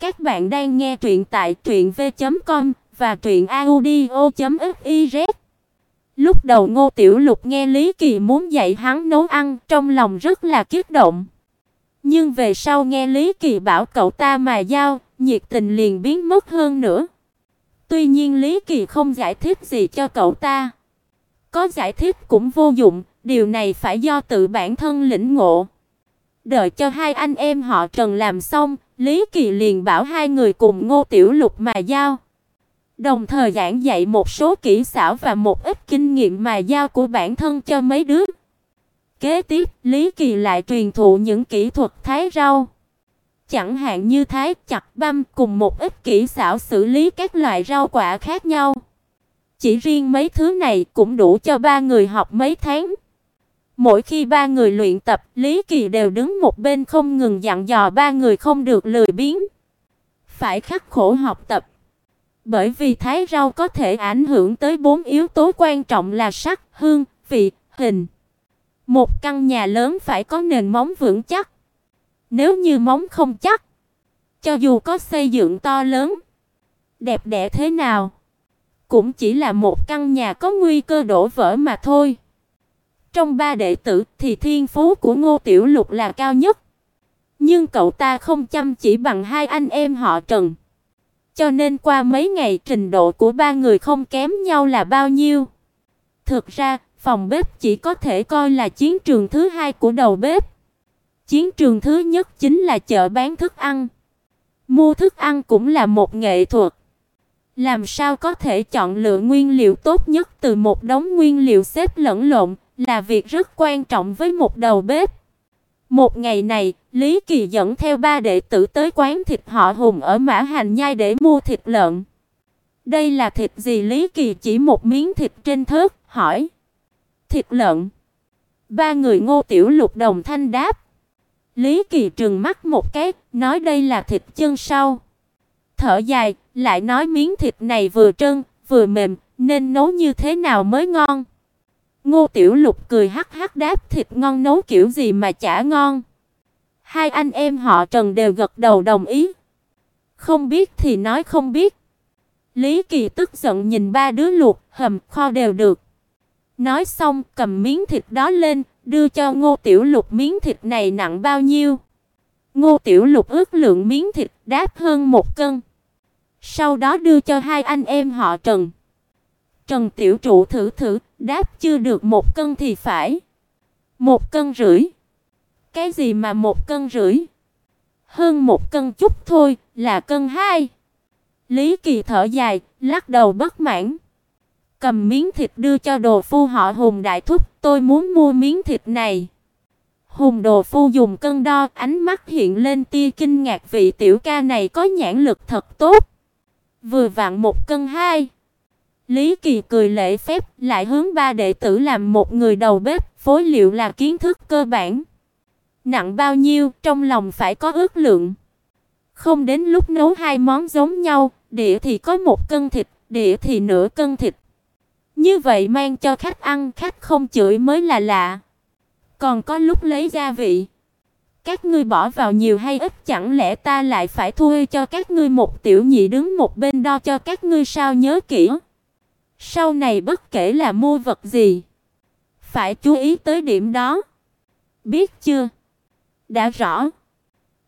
Các bạn đang nghe truyện tại truyệnv.com và truyệnaudio.fiz. Lúc đầu Ngô Tiểu Lục nghe Lý Kỳ muốn dạy hắn nấu ăn, trong lòng rất là kích động. Nhưng về sau nghe Lý Kỳ bảo cậu ta mà giao, nhiệt tình liền biến mất hơn nữa. Tuy nhiên Lý Kỳ không giải thích gì cho cậu ta. Có giải thích cũng vô dụng, điều này phải do tự bản thân lĩnh ngộ. Đợi cho hai anh em họ Trần làm xong, Lý Kỳ liền bảo hai người cùng Ngô Tiểu Lục mà giao. Đồng thời giảng dạy một số kỹ xảo và một ít kinh nghiệm mà giao của bản thân cho mấy đứa. Kế tiếp, Lý Kỳ lại truyền thụ những kỹ thuật thái rau. Chẳng hạn như thái chặt băm cùng một ít kỹ xảo xử lý các loại rau quả khác nhau. Chỉ riêng mấy thứ này cũng đủ cho ba người học mấy tháng. Mỗi khi ba người luyện tập, Lý Kỳ đều đứng một bên không ngừng dặn dò ba người không được lười biếng, phải khắc khổ học tập. Bởi vì thái rau có thể ảnh hưởng tới bốn yếu tố quan trọng là sắc, hương, vị, hình. Một căn nhà lớn phải có nền móng vững chắc. Nếu như móng không chắc, cho dù có xây dựng to lớn, đẹp đẽ thế nào, cũng chỉ là một căn nhà có nguy cơ đổ vỡ mà thôi. Trong ba đệ tử thì thiên phú của Ngô Tiểu Lục là cao nhất. Nhưng cậu ta không chăm chỉ bằng hai anh em họ Trần. Cho nên qua mấy ngày trình độ của ba người không kém nhau là bao nhiêu. Thực ra, phòng bếp chỉ có thể coi là chiến trường thứ hai của đầu bếp. Chiến trường thứ nhất chính là chợ bán thức ăn. Mua thức ăn cũng là một nghệ thuật. Làm sao có thể chọn lựa nguyên liệu tốt nhất từ một đống nguyên liệu xếp lẫn lộn, là việc rất quan trọng với một đầu bếp. Một ngày này, Lý Kỳ dẫn theo ba đệ tử tới quán thịt họ Hùng ở Mã Hành Nhai để mua thịt lợn. Đây là thịt gì? Lý Kỳ chỉ một miếng thịt trên thớt, hỏi. Thịt lợn. Ba người Ngô Tiểu Lục đồng thanh đáp. Lý Kỳ trừng mắt một cái, nói đây là thịt chân sau. Thở dài, lại nói miếng thịt này vừa trơn, vừa mềm, nên nấu như thế nào mới ngon. Ngô Tiểu Lục cười hắc hắc đáp thịt ngon nấu kiểu gì mà chả ngon. Hai anh em họ Trần đều gật đầu đồng ý. Không biết thì nói không biết. Lý Kỳ tức giận nhìn ba đứa luộc, hầm kho đều được. Nói xong, cầm miếng thịt đó lên, đưa cho Ngô Tiểu Lục miếng thịt này nặng bao nhiêu. Ngô Tiểu Lục ước lượng miếng thịt đáp hơn một cân. Sau đó đưa cho hai anh em họ Trần. Trần Tiểu Trụ thử thử, đáp chưa được một cân thì phải. Một cân rưỡi. Cái gì mà một cân rưỡi? Hơn một cân chút thôi, là cân hai. Lý Kỳ thở dài, lắc đầu bất mãn. Cầm miếng thịt đưa cho đồ phu họ Hùng đại thúc, tôi muốn mua miếng thịt này. Hùng đồ phu dùng cân đo, ánh mắt hiện lên tia kinh ngạc vị tiểu ca này có nhãn lực thật tốt. Vừa vặn một cân hai. Lý Kỳ cười lễ phép, lại hướng ba đệ tử làm một người đầu bếp, phối liệu là kiến thức cơ bản. Nặng bao nhiêu, trong lòng phải có ước lượng. Không đến lúc nấu hai món giống nhau, đĩa thì có một cân thịt, đĩa thì nửa cân thịt. Như vậy mang cho khách ăn, khách không chửi mới là lạ. Còn có lúc lấy gia vị, các ngươi bỏ vào nhiều hay ít chẳng lẽ ta lại phải thuê cho các ngươi một tiểu nhị đứng một bên đo cho các ngươi sao nhớ kỹ. Sau này bất kể là mua vật gì, phải chú ý tới điểm đó. Biết chưa? Đã rõ.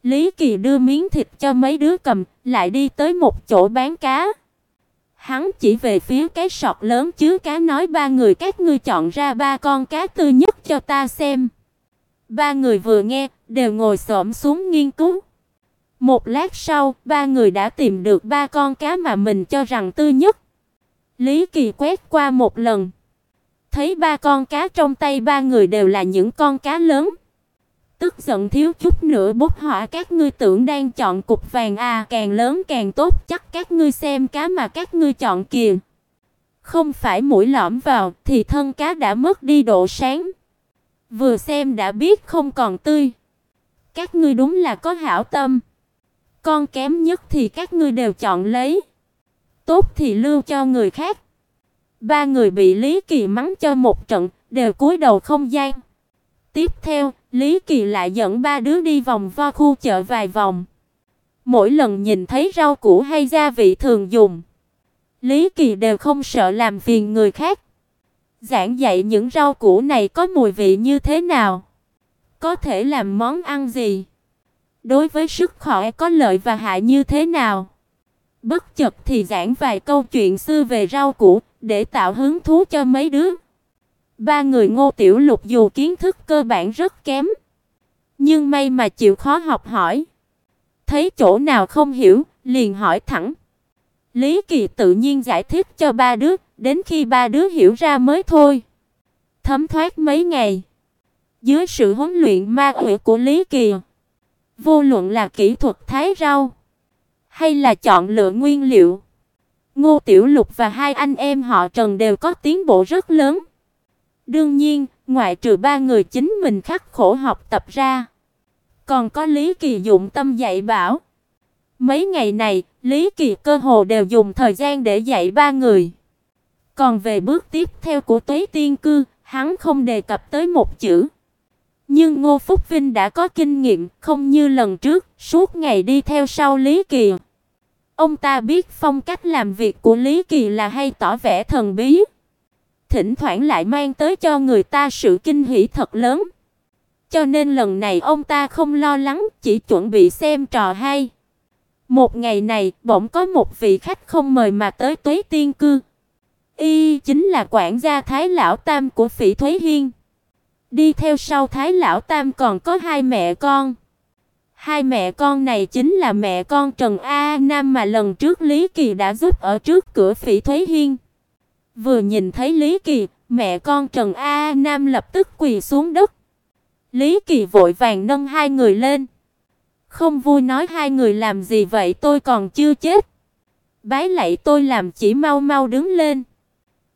Lý Kỳ đưa miếng thịt cho mấy đứa cầm, lại đi tới một chỗ bán cá. Hắn chỉ về phía cái sọt lớn chứa cá nói ba người các ngươi chọn ra ba con cá tươi nhất cho ta xem. Ba người vừa nghe, đều ngồi xổm xuống nghiên cứu. Một lát sau, ba người đã tìm được ba con cá mà mình cho rằng tươi nhất. Lý Kỳ quét qua một lần, thấy ba con cá trong tay ba người đều là những con cá lớn. Tức giận thiếu chút nữa bốc hỏa các ngươi tưởng đang chọn cục vàng à, càng lớn càng tốt, chắc các ngươi xem cá mà các ngươi chọn kìa. Không phải mũi lõm vào thì thân cá đã mất đi độ sáng. Vừa xem đã biết không còn tươi. Các ngươi đúng là có hảo tâm. Con kém nhất thì các ngươi đều chọn lấy tốt thì lưu cho người khác. Ba người bị Lý Kỳ mắng cho một trận, đều cúi đầu không gian. Tiếp theo, Lý Kỳ lại dẫn ba đứa đi vòng vo khu chợ vài vòng. Mỗi lần nhìn thấy rau củ hay gia vị thường dùng, Lý Kỳ đều không sợ làm phiền người khác. Giảng dạy những rau củ này có mùi vị như thế nào, có thể làm món ăn gì, đối với sức khỏe có lợi và hại như thế nào. Bất chợt thì giảng vài câu chuyện xưa về rau củ để tạo hứng thú cho mấy đứa. Ba người Ngô Tiểu Lục dù kiến thức cơ bản rất kém, nhưng may mà chịu khó học hỏi. Thấy chỗ nào không hiểu, liền hỏi thẳng. Lý Kỳ tự nhiên giải thích cho ba đứa, đến khi ba đứa hiểu ra mới thôi. Thấm thoát mấy ngày, dưới sự huấn luyện ma quỷ của Lý Kỳ, vô luận là kỹ thuật thái rau hay là chọn lựa nguyên liệu, Ngô Tiểu Lục và hai anh em họ Trần đều có tiến bộ rất lớn. Đương nhiên, ngoại trừ ba người chính mình khắc khổ học tập ra, còn có Lý Kỳ dụng tâm dạy bảo. Mấy ngày này, Lý Kỳ cơ hồ đều dùng thời gian để dạy ba người. Còn về bước tiếp theo của Tuế Tiên cư, hắn không đề cập tới một chữ. Nhưng Ngô Phúc Vinh đã có kinh nghiệm, không như lần trước, suốt ngày đi theo sau Lý Kỳ. Ông ta biết phong cách làm việc của Lý Kỳ là hay tỏ vẻ thần bí, thỉnh thoảng lại mang tới cho người ta sự kinh hỉ thật lớn. Cho nên lần này ông ta không lo lắng, chỉ chuẩn bị xem trò hay. Một ngày này, bỗng có một vị khách không mời mà tới Tuế Tiên cư. Y chính là quản gia Thái lão tam của Phỉ Thúy Hiên. Đi theo sau Thái lão tam còn có hai mẹ con. Hai mẹ con này chính là mẹ con Trần A Nam mà lần trước Lý Kỳ đã giúp ở trước cửa Phỉ Thúy Hiên. Vừa nhìn thấy Lý Kỳ, mẹ con Trần A Nam lập tức quỳ xuống đất. Lý Kỳ vội vàng nâng hai người lên. Không vui nói hai người làm gì vậy tôi còn chưa chết. Bái lạy tôi làm chỉ mau mau đứng lên.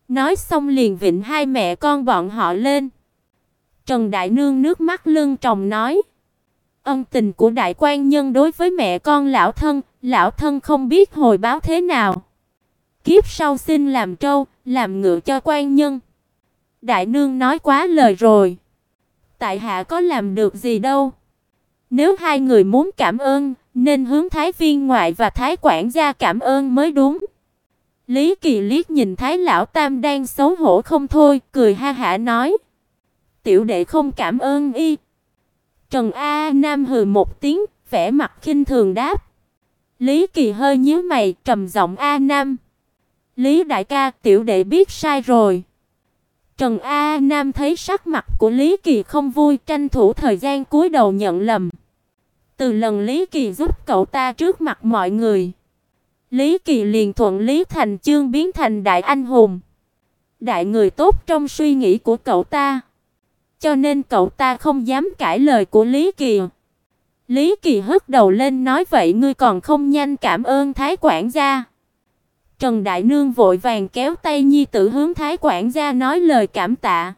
Nói xong liền vịnh hai mẹ con bọn họ lên. Trần Đại Nương nước mắt lưng tròng nói. Ân tình của đại quan nhân đối với mẹ con lão thân, lão thân không biết hồi báo thế nào. Kiếp sau xin làm trâu, làm ngựa cho quan nhân. Đại nương nói quá lời rồi. Tại hạ có làm được gì đâu. Nếu hai người muốn cảm ơn, nên hướng thái viên ngoại và thái quản gia cảm ơn mới đúng. Lý Kỳ liếc nhìn thái lão tam đang xấu hổ không thôi, cười ha hả nói: "Tiểu đệ không cảm ơn y." Trần A Nam hừ một tiếng, vẻ mặt khinh thường đáp. Lý Kỳ hơi nhíu mày, trầm giọng A Nam: "Lý đại ca, tiểu đệ biết sai rồi." Trần A Nam thấy sắc mặt của Lý Kỳ không vui, tranh thủ thời gian cúi đầu nhận lầm. Từ lần Lý Kỳ giúp cậu ta trước mặt mọi người, Lý Kỳ liền thuận lý thành chương biến thành đại anh hùng, đại người tốt trong suy nghĩ của cậu ta. Cho nên cậu ta không dám cãi lời của Lý Kỳ. Lý Kỳ hất đầu lên nói, vậy ngươi còn không nhanh cảm ơn thái quản gia. Trần Đại Nương vội vàng kéo tay nhi tử hướng thái quản gia nói lời cảm tạ.